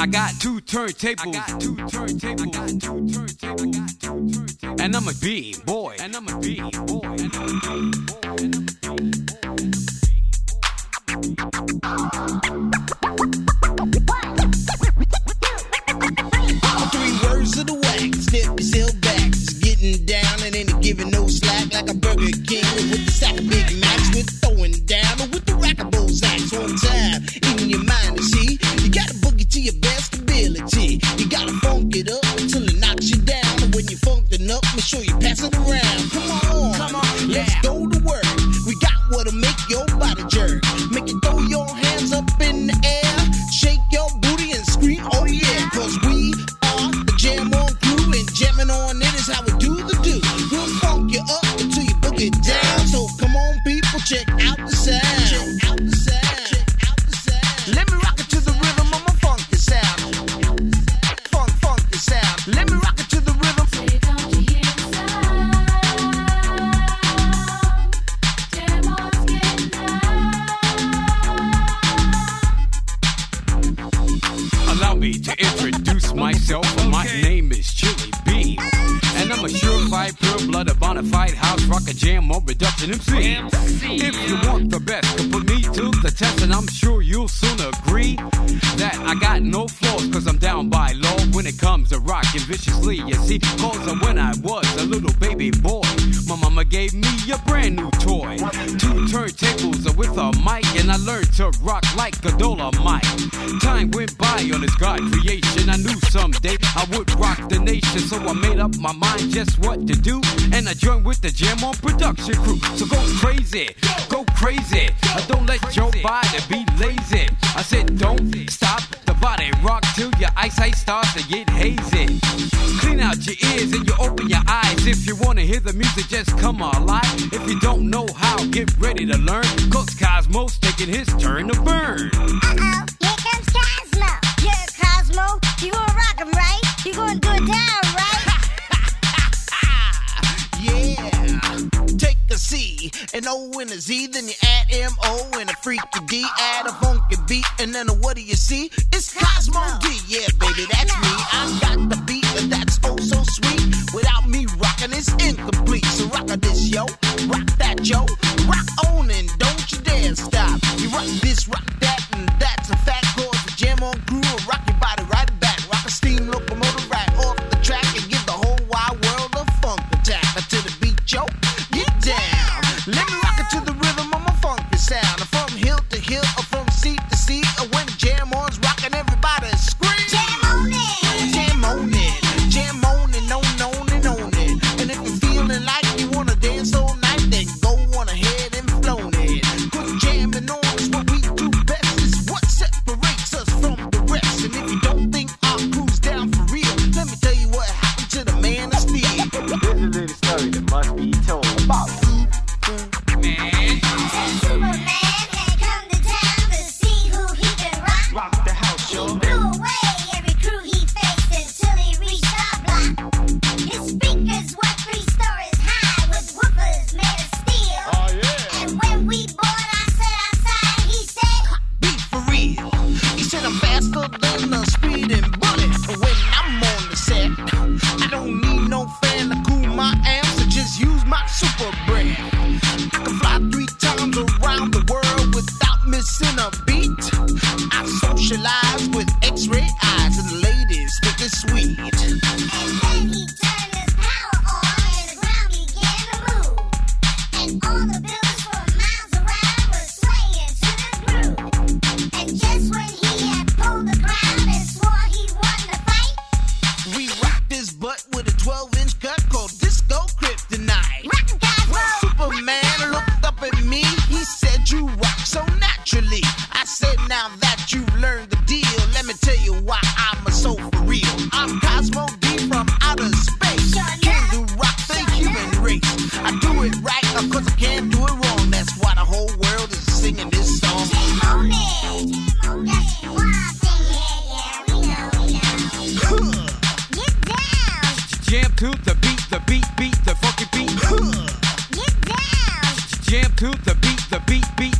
I got two turntables. I got two turntables. I got two turntables. I got two turntables. And I'm a B boy. And I'm a B boy. And I'm a B boy. Myself. My name is Chilly B. And I'm a surefire, pure blood, a bona fide house rocker Jam on production MC. If you want the best, then put me to the test, and I'm sure you'll soon agree that I got no flaws, cause I'm down by law when it comes to rocking viciously. Brand new toy. Two turntables with a mic, and I learned to rock like a Dolemite. Time went by on this God creation. I knew someday I would rock the nation, so I made up my mind just what to do. And I joined with the Jam on production crew. So go crazy, go crazy. I don't let your body be lazy. I said don't stop the body rock till your eyesight starts to get hazy. If you wanna hear the music, just come alive. If you don't know how, get ready to learn. Cause Cosmo's taking his turn to burn. Uh-oh, here comes Cosmo. Yeah, Cosmo, you gonna rock 'em, right? You gonna do it down, right? Yeah. Take a C, an O and a Z, then you add M O and a freaky D, add a funky beat, and then a what do you see? It's Cosmo D. Yeah, baby, that's me. I got the beat, and that's oh so sweet. Without me rocking, it's incomplete. So rock this, yo, rock don't need no fan to cool my amps. So just use my super breath. I can fly three times around the world without missing a beat. I socialize with X-ray eyes and the ladies think it's sweet. and then he turned his power on and the ground began to move. And all the that you've learned the deal, let me tell you why I'm a soul for real. I'm Cosmo D from outer space. Can do rock the human race. I do it right because I can't do it wrong. That's why the whole world is singing this song. Jam on it. That's why I sing, yeah, yeah, we know, we know. Get down. Jam to the beat, the beat, beat, the funky beat. Get down. Jam to the beat, the beat, beat,